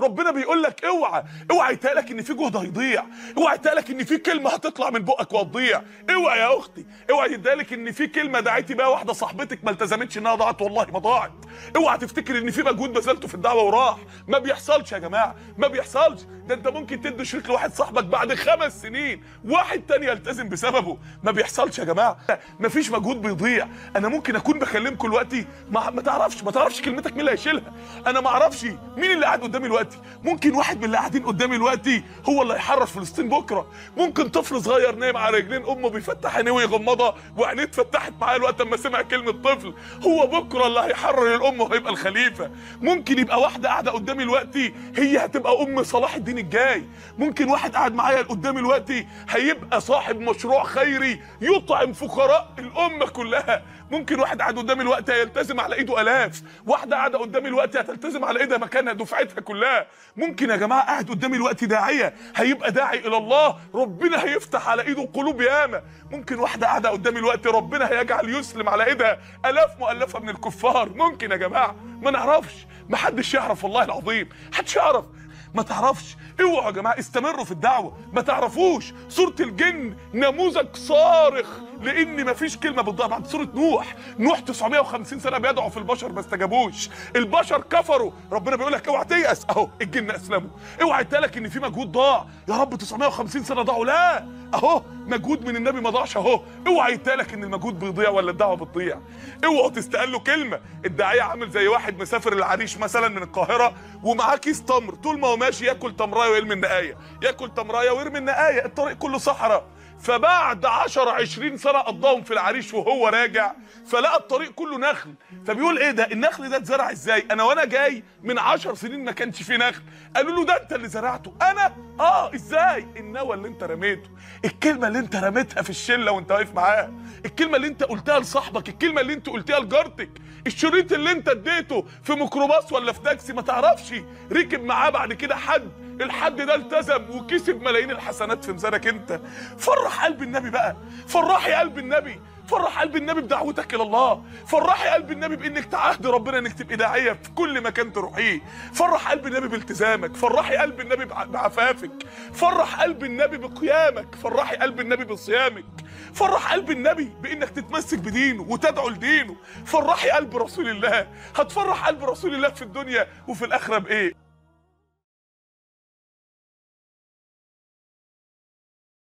ربنا بيقول لك اوعى اوعى يتقالك إن في جهد هيضيع اوعى يتقالك إن في كلمة هتطلع من بقك وهتضيع. اوعى يا أختي اوعى يتقالك إن في كلمة دعيتي بيها واحدة صاحبتك ما التزمتش إنها ضاعت والله ما ضاعت. اوعى تفتكر ان في مجهود بذلته في الدعوة وراح. ما بيحصلش يا جماعة ما بيحصلش. ده أنت ممكن تدي شريك لواحد صاحبك بعد خمس سنين واحد تاني يلتزم بسببه. ما بيحصلش يا جماعة. مفيش مجهود بيضيع. أنا ممكن أكون بكلمكم دلوقتي ما, ما تعرفش ما تعرفش كلمتك مين اللي هيشيلها. أنا ما أعرفش مين اللي قاعد قدامي دلوقتي. ممكن واحد من اللي قاعدين قدامي دلوقتي هو اللي هيحرر فلسطين بكرة. ممكن طفل صغير نايم على رجلين أمه بيفتح عينيه ويغمضها وعينيه اتفتحت معاه الوقت اما سمع كلمة طفل. هو بكرة اللي هيحرر الام وهيبقى الخليفة. ممكن يبقى واحدة قاعدة قدامي دلوقتي هي هتبقى أم صلاح الدين الجاي. ممكن واحد قاعد معايا قدامي دلوقتي هيبقى صاحب مشروع خيري يطعم فقراء الأمة كلها. ممكن واحد قاعد قدامي الوقت هيلتزم على إيده آلاف. واحدة قاعدة قدامي الوقت هتلتزم على إيدها مكانها دفعتها كلها. ممكن يا جماعة قاعد قدامي الوقت داعية. هيبقى داعي إلى الله. ربنا هيفتح على إيده قلوب ياما. ممكن واحدة قاعدة قدامي الوقت ربنا هيجعل يسلم على إيدها. آلاف مؤلفة من الكفار. ممكن يا جماعة ما نعرفش ما حدش يعرف والله العظيم محدش يعرف. ما تعرفش. اوعوا يا جماعة استمروا في الدعوة. ما تعرفوش سوره الجن نموذج صارخ لأن مفيش كلمة بتضيع بعد سوره نوح. نوح 950 سنة بيدعو في البشر ما استجابوش. البشر كفروا. ربنا بيقول لك أوعى تيأس. أهو الجن أسلموا. اوعى يتقالك إن في مجهود ضاع. يا رب 950 سنة ضاعوا. لا أهو مجهود من النبي ما ضاعش أهو. اوعى يتقالك إن المجهود بيضيع ولا الدعوة بتضيع. اوعوا تستقلوا كلمة. الداعية عامل زي واحد مسافر العريش مثلا من القاهرة ومعاه كيس تمر. طول ما هو ماشي ياكل تمراية ويرمي النقاية. ياكل تمراية ويرمي النقاية الطريق كله صحراء. فبعد 10 20 سنة قضاهم في العريش وهو راجع فلقى الطريق كله نخل. فبيقول إيه ده؟ النخل ده اتزرع إزاي؟ أنا وأنا جاي من 10 سنين ما كانش فيه نخل. قالوا له ده أنت اللي زرعته. أنا؟ آه إزاي؟ النوى اللي أنت رميته. الكلمة اللي أنت رميتها في الشلة وأنت واقف معاه الكلمة اللي أنت قلتها لصاحبك الكلمة اللي أنت قلتها لجارتك. الشريط اللي انت اديته في ميكروباص ولا في تاكسي ما تعرفش. ركب معاه بعد كده حد. الحد ده التزم وكسب ملايين الحسنات في ميزانك انت. فرح قلب النبي بقى. فرحي قلب النبي. فرح قلب النبي بدعوتك إلى الله. فرحي قلب النبي بانك تعهد ربنا انك تبقي داعية في كل مكان تروحيه. فرح قلب النبي بالتزامك. فرحي قلب النبي بع- بعفافك. فرح قلب النبي بقيامك. فرحي قلب النبي بصيامك. فرح قلب النبي بإنك تتمسك بدينه وتدعو لدينه. فرحي قلب رسول الله. هتفرح قلب رسول الله في الدنيا وفي الآخرة بإيه؟